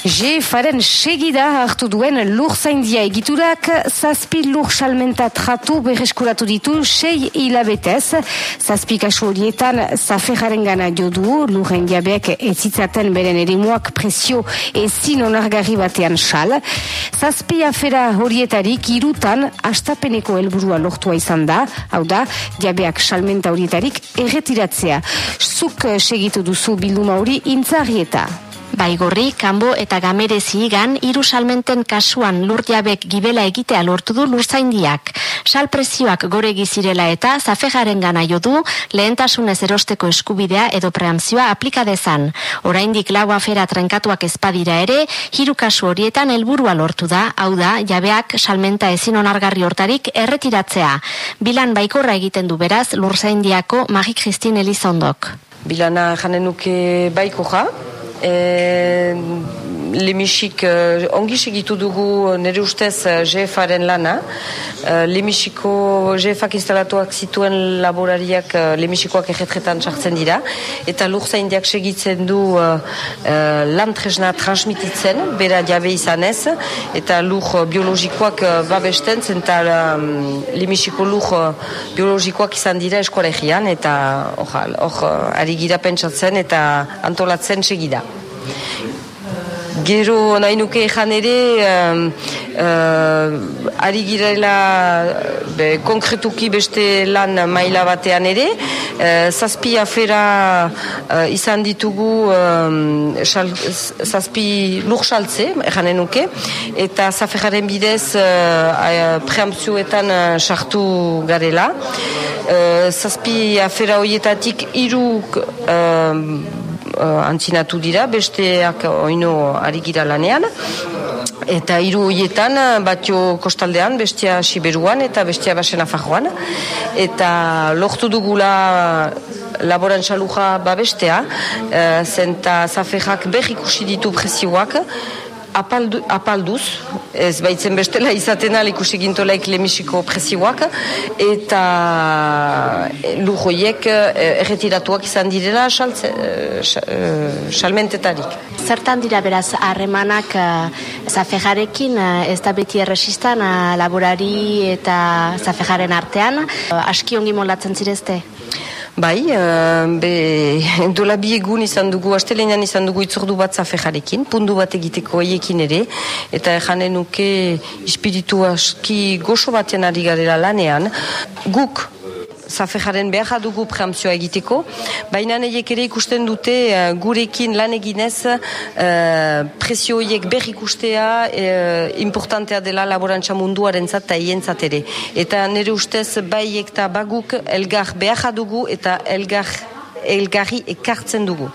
Jefaren segida hartu duen lur zaindia egiturak zazpi lur salmenta tratu berreskuratu ditu sei hilabetez. Zazpi kasu horietan zafejaren gana jodu lur zaindiabek ezitzaten beren erimuak presio ezin onargarri batean sal. Zazpi afera horietarik irutan astapeneko helburua lortua izan da, hau da, diabeak salmenta horietarik erretiratzea. Zuk segitu duzu bilduma hori intzarrieta. Baigorri, kanbo eta gamerezi igan, iru salmenten kasuan lurtiabek gibela egitea lortu du lurzaindiak. Salprezioak gore gizirela eta zafejaren gana jodu, lehentasunez erosteko eskubidea edo preamzioa aplikadezan. Oraindik lau afera trenkatuak ezpadira ere, hiru kasu horietan helburua lortu da, hau da, jabeak salmenta ezin onargarri hortarik erretiratzea. Bilan baikorra egiten du beraz, lurzaindiako Magik Christine Elizondok. Bilana janenuke baiko ja, e, lemisik uh, ongi segitu dugu nire ustez uh, GFaren lana. Uh, lemisiko GFak instalatuak zituen laborariak uh, lemisikoak egetretan sartzen dira. Eta lurza indiak segitzen du uh, uh, lan tresna transmititzen, bera jabe izanez. Eta lur biologikoak uh, babesten zen eta um, lemisiko lur biologikoak izan dira eskolegian. Eta hor uh, ari gira pentsatzen eta antolatzen segida. Gero nahi nuke ezan ere, um, uh, ari girela be, konkretuki beste lan maila batean ere, uh, zazpi afera uh, izan ditugu um, xal, zazpi lur saltze, ezan nuke, eta zafejaren bidez uh, preamzioetan sartu uh, garela. Uh, zazpi afera horietatik iruk uh, antzinatu dira, besteak oino ari gira lanean. Eta hiru hoietan, batio kostaldean, bestia siberuan eta bestia basena fajoan. Eta lortu dugula laborantza luja babestea, uh, zenta zafejak behik ikusi ditu prezioak, apaldu, apalduz, ez baitzen bestela izaten ikusi gintolaik lemisiko prezioak, eta lujoiek eh, erretiratuak izan direla eh, salmentetarik. Zertan dira beraz harremanak zafejarekin, ez da beti erresistan laborari eta zafejaren artean, aski ongi molatzen zirezte? Bai, uh, be, dola bi egun izan dugu, astelenean izan dugu itzordu bat zafejarekin, pundu bat egiteko haiekin ere, eta janen nuke espiritu aski goxo batean ari garela lanean, guk zafejaren behar dugu preamzioa egiteko, baina nahiek ere ikusten dute uh, gurekin lan eginez uh, presio horiek behar ikustea uh, importantea dela laborantza munduaren zat eta hien ere. Eta nire ustez baiek eta baguk elgar behar dugu eta elgar elgarri ekartzen dugu.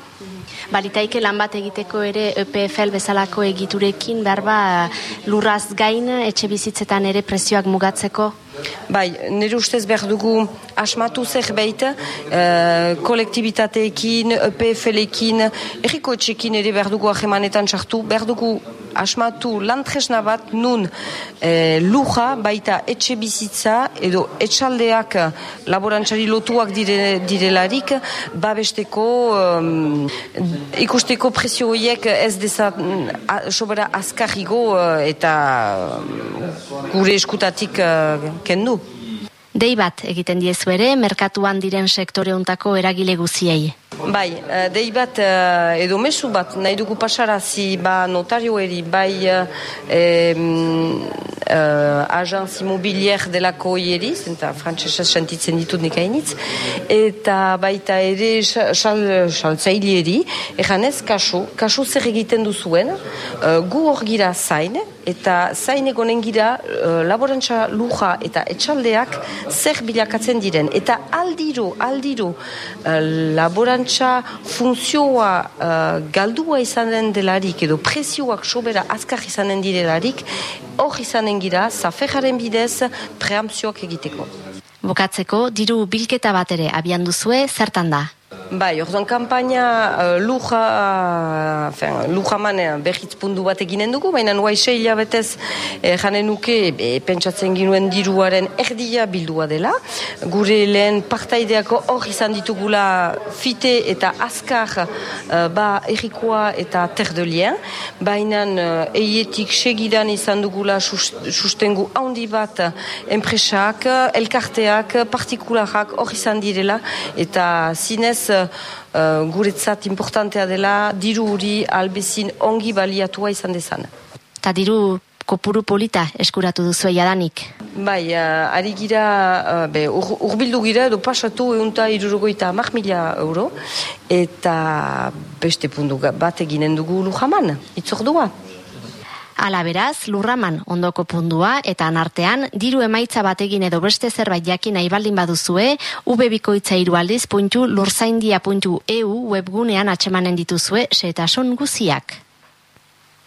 Balitaike lan bat egiteko ere EPFL bezalako egiturekin berba lurraz gain etxe bizitzetan ere presioak mugatzeko? Bai, nire ustez behar dugu asmatu zerbait, uh, kolektibitateekin, EPFL-ekin, erriko etxekin ere behar dugu ahemanetan sartu, behar dugu asmatu lantresna bat nun e, luja baita etxe bizitza edo etxaldeak laborantzari lotuak dire, direlarik babesteko um, ikusteko presio horiek ez deza sobera azkarrigo eta gure eskutatik uh, kendu. Dei bat egiten diezu ere, merkatuan diren sektore untako eragile guziei. Bai, uh, dei bat uh, edo mesu bat nahi dugu pasarazi ba notarioeri bai uh, uh, agentz immobilier delako hieri, zenta frantzesez sentitzen ditut nekainitz, eta baita ere saltzailieri, eganez kasu, kasu zer egiten duzuen, uh, gu hor gira zain, eta zain egonen gira uh, laborantza luja eta etxaldeak zer bilakatzen diren. Eta aldiro, aldiro, uh, laborantza funtzioa uh, galdua izanen delarik edo presioak sobera azkar izanen direlarik, hor izanen gira, zafejaren bidez, preamzioak egiteko. Bukatzeko, diru bilketa bat ere abian duzue, zertan da? Bai, orduan kampaina uh, luja, uh, luja manean behitz pundu bat eginen dugu, baina nuai sei hilabetez eh, janen nuke pentsatzen ginuen diruaren erdia bildua dela. Gure lehen partaideako hor izan ditugula fite eta azkar uh, ba erikoa eta terdelien, baina uh, eietik segidan izan dugula sustengu handi bat enpresak, elkarteak, partikularak hor izan direla, eta zinez uh, guretzat importantea dela diru huri albezin ongi baliatua izan dezan. Ta diru kopuru polita eskuratu duzu danik. Bai, uh, ari gira, uh, urbildu gira edo pasatu eunta irurogoita amak mila euro, eta beste puntu bat eginen dugu lujaman, itzordua. Ala beraz, lurraman ondoko pundua eta anartean, diru emaitza bategin edo beste zerbait jakin nahi baldin baduzue, ubebikoitza irualdiz puntu lurzaindia puntu eu webgunean atxemanen dituzue, setasun guziak.